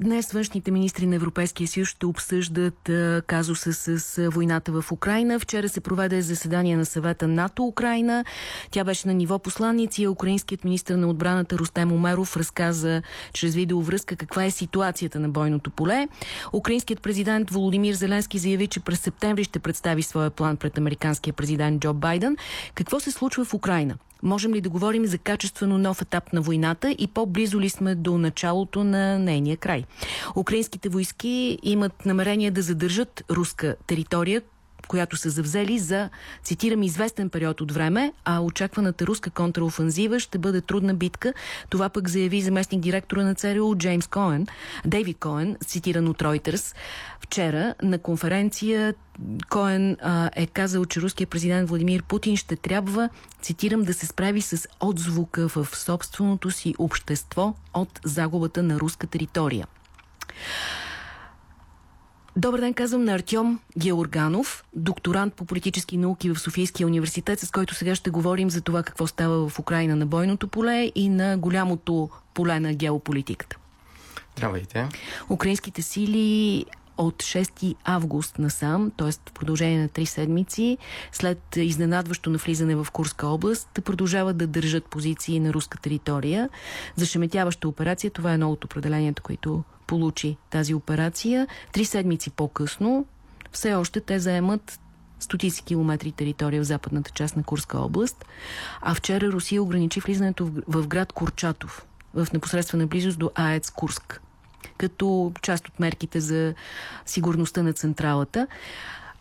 Днес външните министри на Европейския съюз ще обсъждат казуса с, войната в Украина. Вчера се проведе заседание на съвета НАТО-Украина. Тя беше на ниво посланници. Украинският министр на отбраната Рустем Умеров разказа чрез видеовръзка каква е ситуацията на бойното поле. Украинският президент Володимир Зеленски заяви, че през септември ще представи своя план пред американския президент Джо Байден. Какво се случва в Украина? Можем ли да говорим за качествено нов етап на войната и по-близо ли сме до началото на нейния край? Украинските войски имат намерение да задържат руска територия, която са завзели за, цитирам, известен период от време, а очакваната руска контраофанзива ще бъде трудна битка. Това пък заяви заместник директора на ЦРУ Джеймс Коен, Дейвид Коен, цитиран от Reuters. Вчера на конференция Коен а, е казал, че руският президент Владимир Путин ще трябва, цитирам, да се справи с отзвука в собственото си общество от загубата на руска територия. Добър ден, казвам на Артем Георганов, докторант по политически науки в Софийския университет, с който сега ще говорим за това какво става в Украина на бойното поле и на голямото поле на геополитиката. Здравейте. Украинските сили от 6 август насам, т.е. в продължение на 3 седмици, след изненадващо навлизане в Курска област, продължават да държат позиции на руска територия. Зашеметяваща операция, това е едно от определението, които получи тази операция. Три седмици по-късно все още те заемат стотици километри територия в западната част на Курска област, а вчера Русия ограничи влизането в, град Курчатов, в непосредствена близост до АЕЦ Курск, като част от мерките за сигурността на централата.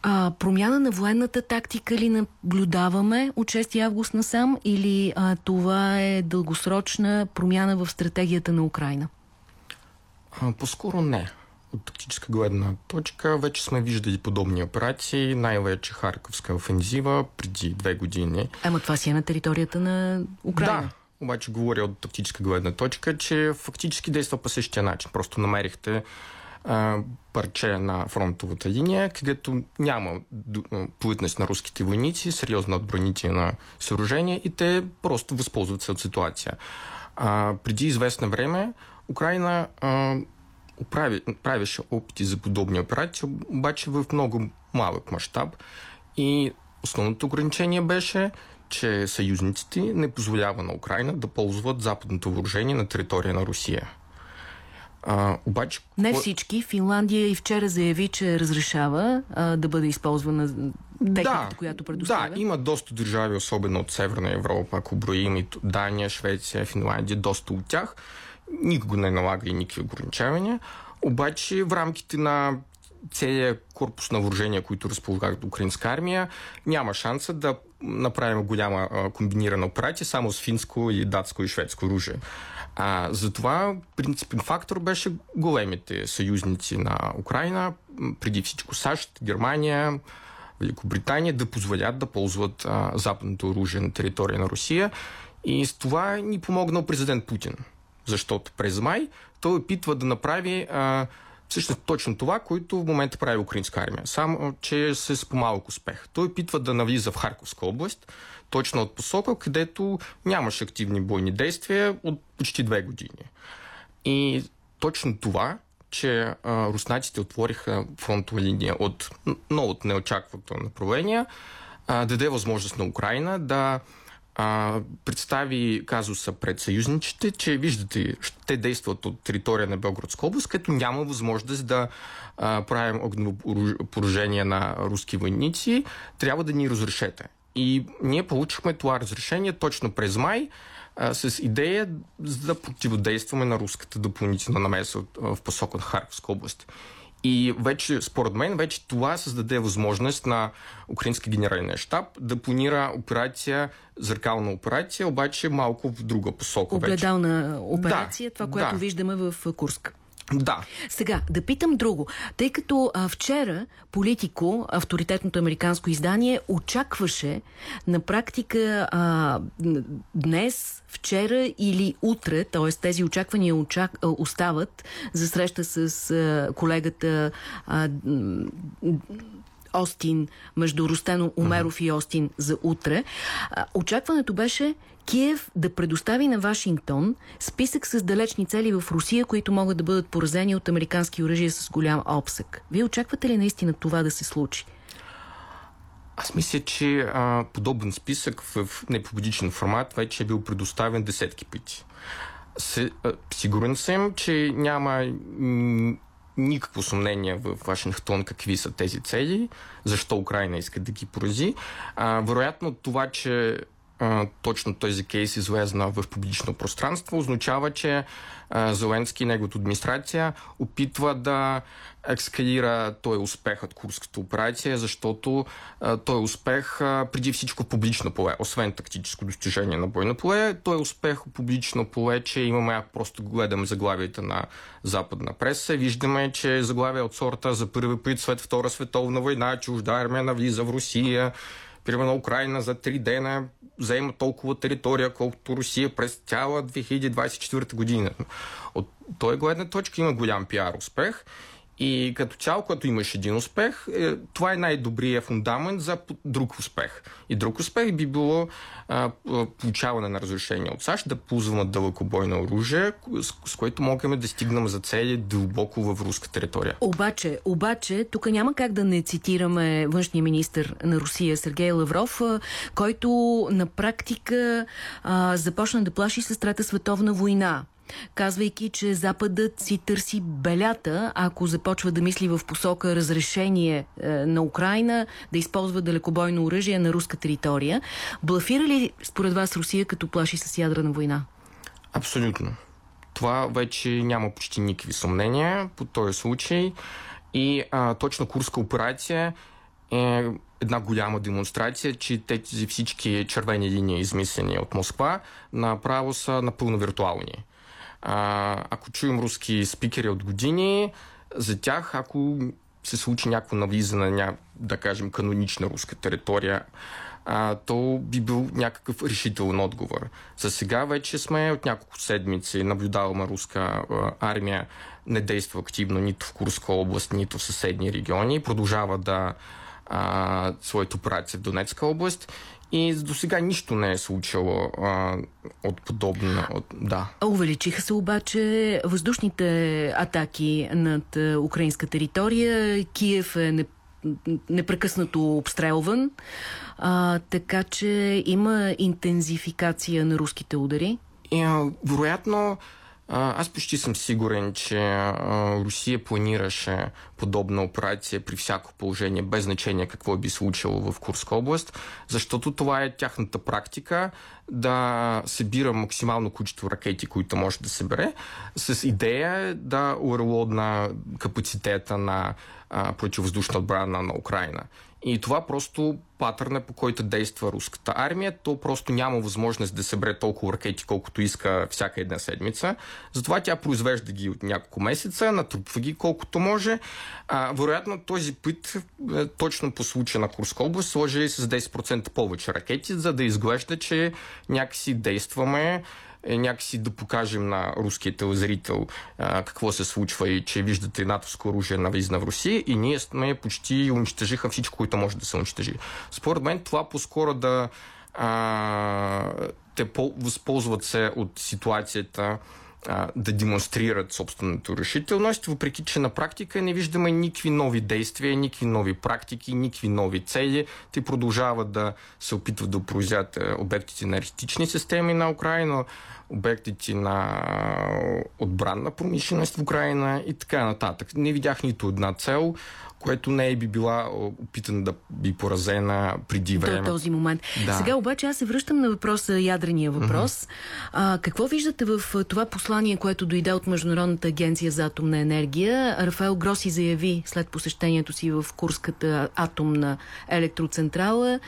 А, промяна на военната тактика ли наблюдаваме от 6 август насам или а, това е дългосрочна промяна в стратегията на Украина? По-скоро не. От тактическа гледна точка вече сме виждали подобни операции, най-вече Харковска офензива преди две години. Ама това си е на територията на Украина. Да, обаче говоря от тактическа гледна точка, че фактически действа по същия начин. Просто намерихте а, парче на фронтовата линия, където няма плътност на руските войници, сериозна отбранителна съоръжение и те просто възползват се от ситуация. А, преди известно време Украина а, прави, правеше опити за подобни операции, обаче в много малък мащаб. И основното ограничение беше, че съюзниците не позволява на Украина да ползват западното въоръжение на територия на Русия. А, обаче... Не всички. Финландия и вчера заяви, че разрешава а, да бъде използвана техниката, да, която предоставя. Да, има доста държави, особено от Северна Европа, ако броим и Дания, Швеция, Финландия, доста от тях, никога не налага и никакви ограничавания. Обаче в рамките на целият корпус на въоръжения, които разполагат украинска армия, няма шанса да направим голяма комбинирана операция само с финско и датско и шведско оръжие. А, затова принципен фактор беше големите съюзници на Украина, преди всичко САЩ, Германия, Великобритания, да позволят да ползват а, западното оръжие на територия на Русия. И с това ни помогнал президент Путин защото през май той опитва да направи а, всъщност точно това, което в момента прави украинска армия. Само, че с по-малък успех. Той опитва да навлиза в Харковска област, точно от посока, където нямаше активни бойни действия от почти две години. И точно това, че а, руснаците отвориха фронтова линия от много от неочакваното направление, а, даде възможност на Украина да а, представи казуса пред съюзничите, че виждате, те действат от територия на Белградска област, като няма възможност да а, правим огнево на руски войници, трябва да ни разрешете. И ние получихме това разрешение точно през май, а, с идея да противодействаме на руската допълнителна намеса в посока на Харковска област. И вече, според мен, вече това създаде възможност на Украински генерален щаб да планира операция, зеркална операция, обаче малко в друга посока. Огледална операция, да, това, което да. виждаме в Курск. Да. Сега, да питам друго. Тъй като а, вчера Политико, авторитетното американско издание, очакваше на практика а, днес, вчера или утре, т.е. тези очаквания очак, остават за среща с а, колегата а, Остин, между Ростено Умеров и Остин за утре. Очакването беше Киев да предостави на Вашингтон списък с далечни цели в Русия, които могат да бъдат поразени от американски оръжия с голям обсък. Вие очаквате ли наистина това да се случи? Аз мисля, че а, подобен списък в непубличен формат вече е бил предоставен десетки пъти. Сигурен съм, че няма никакво съмнение в Вашингтон какви са тези цели, защо Украина иска да ги порази. А, вероятно това, че точно този кейс излезна в публично пространство, означава, че Зеленски и неговата администрация опитва да екскалира той успех от Курската операция, защото а, той успех а, преди всичко публично поле, освен тактическо достижение на бойно поле, той е успех публично поле, че имаме, ако просто гледаме заглавията на западна преса, виждаме, че заглавия от сорта за първи път след Втора световна война, чужда армия навлиза в Русия, примерно Украина за три дена заема толкова територия, колкото Русия през цяла 2024 година. От той гледна точка има голям пиар успех и като цяло, когато имаш един успех, е, това е най-добрият фундамент за друг успех. И друг успех би било а, получаване на разрешение от САЩ да ползваме дълъкобойно оръжие, с, с което можем да стигнем за цели дълбоко в руска територия. Обаче, обаче, тук няма как да не цитираме външния министр на Русия Сергей Лавров, който на практика а, започна да плаши с Трета световна война казвайки, че Западът си търси белята, ако започва да мисли в посока разрешение е, на Украина да използва далекобойно оръжие на руска територия. Блафира ли според вас Русия като плаши с ядрена война? Абсолютно. Това вече няма почти никакви съмнения по този случай. И а, точно Курска операция е една голяма демонстрация, че тези всички червени линии, измислени от Москва, направо са напълно виртуални. А, ако чуем руски спикери от години, за тях, ако се случи някакво навлизане на, да кажем, канонична руска територия, а, то би бил някакъв решителен отговор. За сега вече сме от няколко седмици наблюдаваме руска а, армия не действа активно нито в Курска област, нито в съседни региони. Продължава да а, своите операции в Донецка област и до сега нищо не е случило а, от подобно. От, да. Увеличиха се обаче въздушните атаки над украинска територия. Киев е непрекъснато обстрелван, а, така че има интензификация на руските удари. И, вероятно, аз почти съм сигурен, че Русия планираше подобна операция при всяко положение, без значение какво би случило в Курска област, защото това е тяхната практика да събира максимално количество ракети, които може да събере, с идея да урелодна капацитета на противовъздушна отбрана на Украина. И това просто патърна, по който действа руската армия. То просто няма възможност да събере толкова ракети, колкото иска всяка една седмица. Затова тя произвежда ги от няколко месеца, натрупва ги колкото може. А, вероятно този път, е, точно по случая на Курска област, сложили с 10% повече ракети, за да изглежда, че някакси действаме е някакси да покажем на руския телезрител а, какво се случва и че виждате натовско оръжие навлиза в Русия и ние сме почти унищожиха всичко, което може да се унищожи. Според мен това по-скоро да а, те по- възползват се от ситуацията да демонстрират собствената решителност, въпреки че на практика не виждаме никакви нови действия, никакви нови практики, никакви нови цели. Те продължават да се опитват да произведат обектите на аналитични системи на Украина, обектите на отбранна промишленост в Украина и така нататък. Не видях нито една цел, което не е би била опитана да би поразена преди време. До този момент. Да. Сега обаче аз се връщам на въпроса, ядрения въпрос. Mm-hmm. А, какво виждате в това послание, което дойде от Международната агенция за атомна енергия? Рафаел Гроси заяви след посещението си в Курската атомна електроцентрала,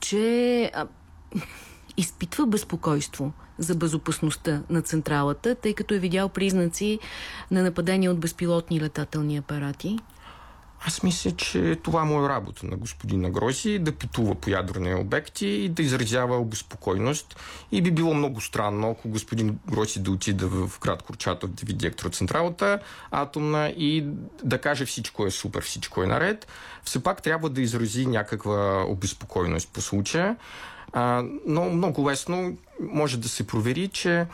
че изпитва безпокойство за безопасността на централата, тъй като е видял признаци на нападения от безпилотни летателни апарати? Аз мисля, че това му е работа на господина Гроси да пътува по ядрени обекти и да изразява обезпокойност. И би било много странно, ако господин Гроси да отида в град Курчатов да види електроцентралата атомна и да каже всичко е супер, всичко е наред. Все пак трябва да изрази някаква обезпокойност по случая. А, но много лесно може да се провери, че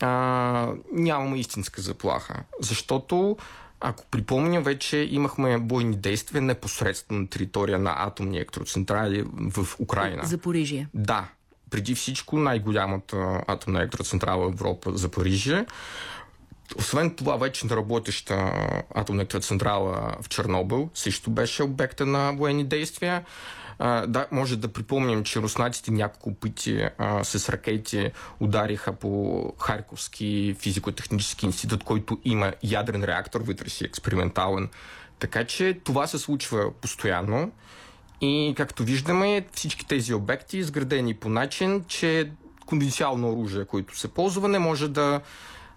а, нямаме истинска заплаха. Защото ако припомня, вече имахме бойни действия непосредствено на територия на атомни електроцентрали в Украина. Запорижие. Да. Преди всичко най-голямата атомна електроцентрала в Европа за Парижие. Освен това, вече на работеща атомна електроцентрала в Чернобил също беше обекта на военни действия. А, да, може да припомним, че руснаците няколко пъти а, с ракети удариха по Харьковски физико-технически институт, който има ядрен реактор, вътре си експериментален. Така че това се случва постоянно. И както виждаме, всички тези обекти изградени по начин, че конвенциално оръжие, което се ползва, не може да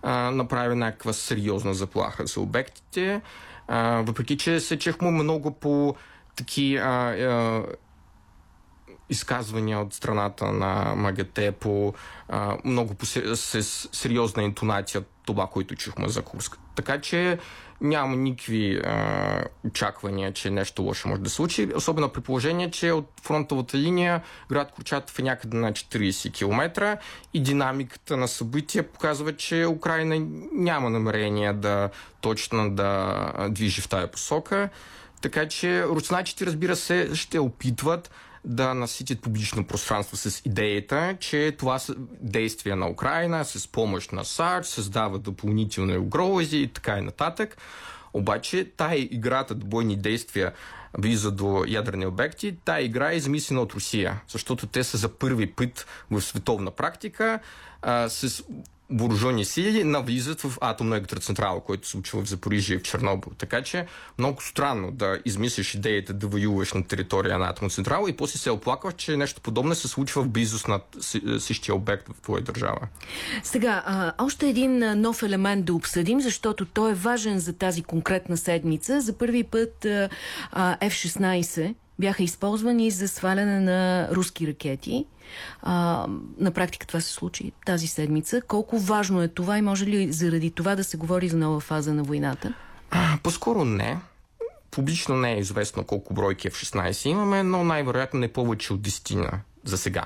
а, направи някаква сериозна заплаха за обектите. А, въпреки, че се чехме много по таки а, а, изказвания от страната на МАГАТЕ по а, много по с, с сериозна интонация това, което чухме за Курск. Така че няма никакви а, очаквания, че нещо лошо може да се случи, особено при положение, че от фронтовата линия град Курчатов е някъде на 40 км и динамиката на събития показва, че Украина няма намерение да точно да движи в тая посока. Така че руснаците, разбира се, ще опитват да наситят публично пространство с идеята, че това са действия на Украина с помощ на САЩ, създава допълнителни угрози и така и нататък. Обаче тая играта до бойни действия близо до ядрени обекти, тая игра е измислена от Русия, защото те са за първи път в световна практика а, с въоръжени сили навлизат в атомна електроцентрала, който се случва в Запорижие и в Чернобил. Така че много странно да измислиш идеята да воюваш на територия на атомна централа и после се оплакваш, че нещо подобно се случва в близост на същия обект в твоя държава. Сега, а, още един нов елемент да обсъдим, защото той е важен за тази конкретна седмица. За първи път а, F-16 бяха използвани за сваляне на руски ракети. А, на практика това се случи тази седмица. Колко важно е това и може ли заради това да се говори за нова фаза на войната? По-скоро не. Публично не е известно колко бройки F-16 имаме, но най-вероятно не повече от 10 за сега.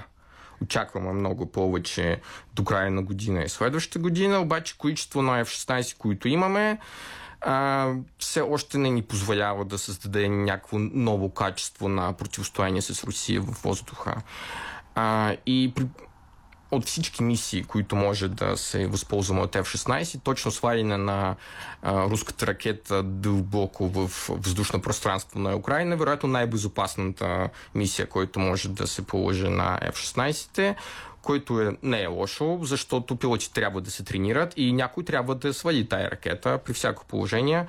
Очакваме много повече до края на година и следващата година, обаче количество на F-16, които имаме, а, все още не ни позволява да създаде някакво ново качество на противостояние с Русия в въздуха. А, и при, от всички мисии, които може да се възползваме от F-16, точно сваляне на а, руската ракета дълбоко в въздушно пространство на Украина, вероятно най-безопасната мисия, която може да се положи на F-16 който е, не е лошо, защото пилоти трябва да се тренират и някой трябва да свали тая ракета при всяко положение.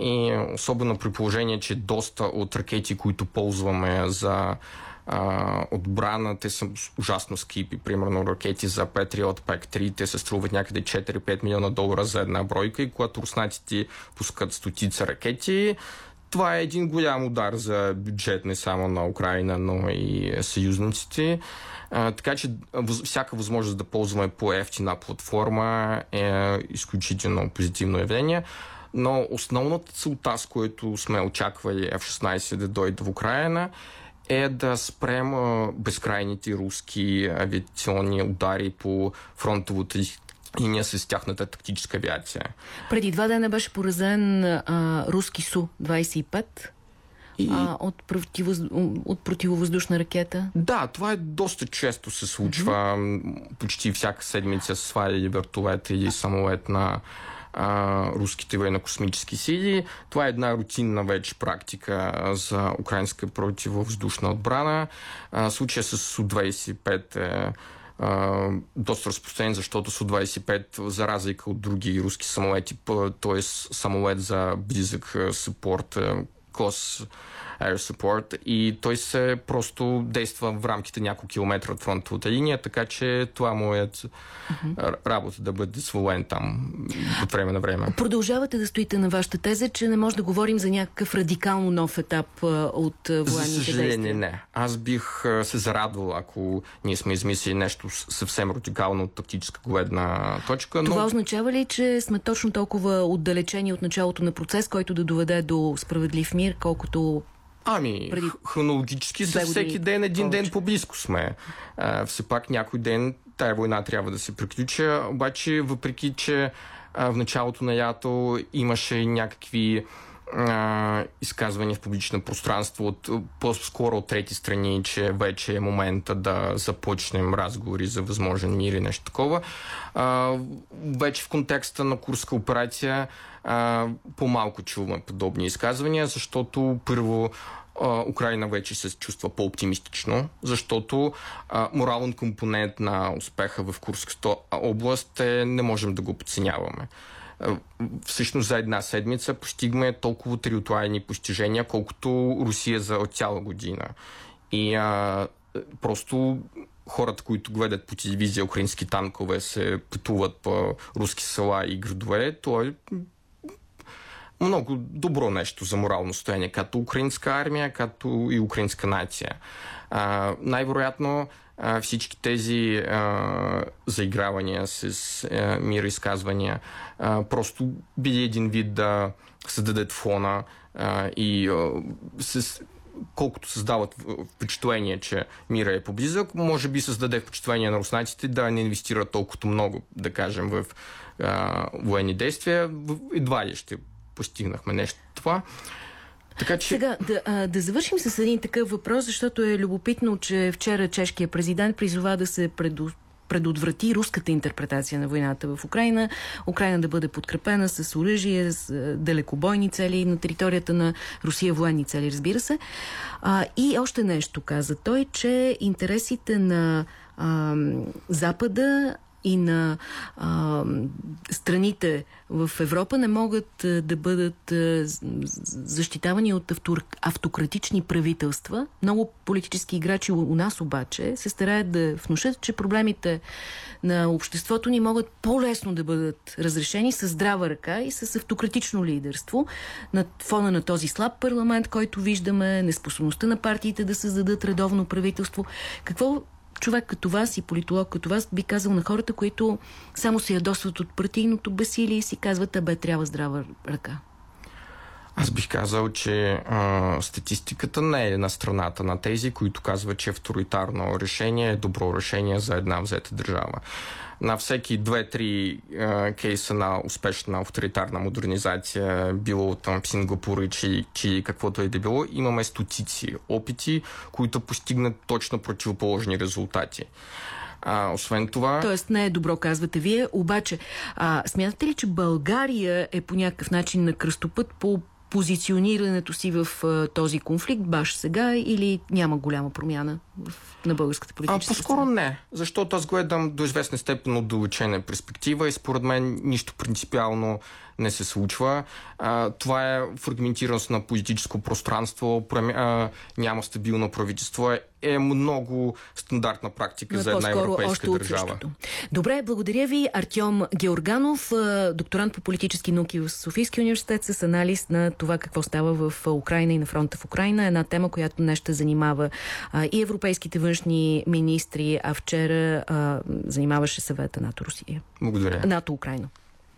И особено при положение, че доста от ракети, които ползваме за а, отбрана, те са ужасно скипи. Примерно ракети за Patriot Pack 3, те се струват някъде 4-5 милиона долара за една бройка и когато руснаците пускат стотица ракети, това е един голям удар за бюджет не само на Украина, но и съюзниците. А, така че всяка възможност да ползваме по-ефтина платформа е изключително позитивно явление. Но основната целта, с която сме очаквали F-16 да дойде в Украина, е да спрем безкрайните руски авиационни удари по фронтовата линия с тяхната тактическа авиация. Преди два дена беше поразен а, руски Су-25 и... а, от, противоз... от противовъздушна ракета? Да, това е доста често се случва. Mm-hmm. Почти всяка седмица се сваляли вертолет или самолет на а, руските военно-космически сили. Това е една рутинна вече практика за украинска противовъздушна отбрана. А, случая с Су-25 е а, доста разпространен, защото Су-25, за разлика от други руски самолети, т.е. самолет за близък съпорт, Cos Air Support и той се просто действа в рамките няколко километра от фронтовата линия, така че това му е работа да бъде сволен там от време на време. Продължавате да стоите на вашата теза, че не може да говорим за някакъв радикално нов етап от военните За съжаление действия. не. Аз бих се зарадвал, ако ние сме измислили нещо съвсем радикално от тактическа гледна точка. Но... Това означава ли, че сме точно толкова отдалечени от началото на процес, който да доведе до справедлив мир, колкото Ами, преди... хронологически за всеки ден, един повече. ден по-близко сме. А, все пак някой ден тая война трябва да се приключи, обаче въпреки, че а, в началото на ято имаше някакви а, изказвания в публично пространство от по-скоро от трети страни, че вече е момента да започнем разговори за възможен мир и нещо такова. А, вече в контекста на Курска операция а, по-малко чуваме подобни изказвания, защото първо Украина вече се чувства по-оптимистично, защото а, морален компонент на успеха в Курската област е, не можем да го подценяваме. Всъщност за една седмица постигме толкова териториални постижения, колкото Русия за цяла година. И а, просто хората, които гледат по телевизия украински танкове, се пътуват по руски села и градове, то е много добро нещо за морално състояние, като украинска армия, като и украинска нация. А, най-вероятно а, всички тези а, заигравания с а, мир изказвания а, просто били един вид да създадат фона а, и а, с колкото създават впечатление, че мира е поблизък, може би създаде впечатление на руснаците да не инвестират толкова много, да кажем, в а, военни действия. Едва ли ще постигнахме нещо това. Така, че... Сега, да, а, да завършим с един такъв въпрос, защото е любопитно, че вчера чешкият президент призова да се предо предотврати руската интерпретация на войната в Украина. Украина да бъде подкрепена с оръжие, с далекобойни цели на територията на Русия, военни цели, разбира се. А, и още нещо каза той, че интересите на а, Запада и на а, страните в Европа не могат да бъдат защитавани от автор, автократични правителства. Много политически играчи у нас обаче се стараят да внушат, че проблемите на обществото ни могат по-лесно да бъдат разрешени с здрава ръка и с автократично лидерство. На фона на този слаб парламент, който виждаме, неспособността на партиите да създадат редовно правителство. Какво човек като вас и политолог като вас би казал на хората, които само се ядосват от партийното безсилие и си казват, бе, трябва здрава ръка? Аз бих казал, че а, статистиката не е на страната на тези, които казват, че авторитарно решение е добро решение за една взета държава на всеки две-три кейса на успешна авторитарна модернизация, било там в Сингапур и чи, чи каквото е да било, имаме стотици опити, които постигнат точно противоположни резултати. А, освен това... Тоест не е добро, казвате вие. Обаче, а, смятате ли, че България е по някакъв начин на кръстопът по позиционирането си в този конфликт баш сега или няма голяма промяна в, на българската политическа а, По-скоро не, защото аз гледам до известна степен отдалечена перспектива и според мен нищо принципиално не се случва. А, това е фрагментираност на политическо пространство, а, няма стабилно правителство. Е, е много стандартна практика Но за една европейска държава. Добре, благодаря ви. Артем Георганов, докторант по политически науки в Софийския университет с анализ на това какво става в Украина и на фронта в Украина. Една тема, която днес ще занимава и европейските външни министри, а вчера а, занимаваше съвета НАТО-Русия. Благодаря. НАТО-Украина.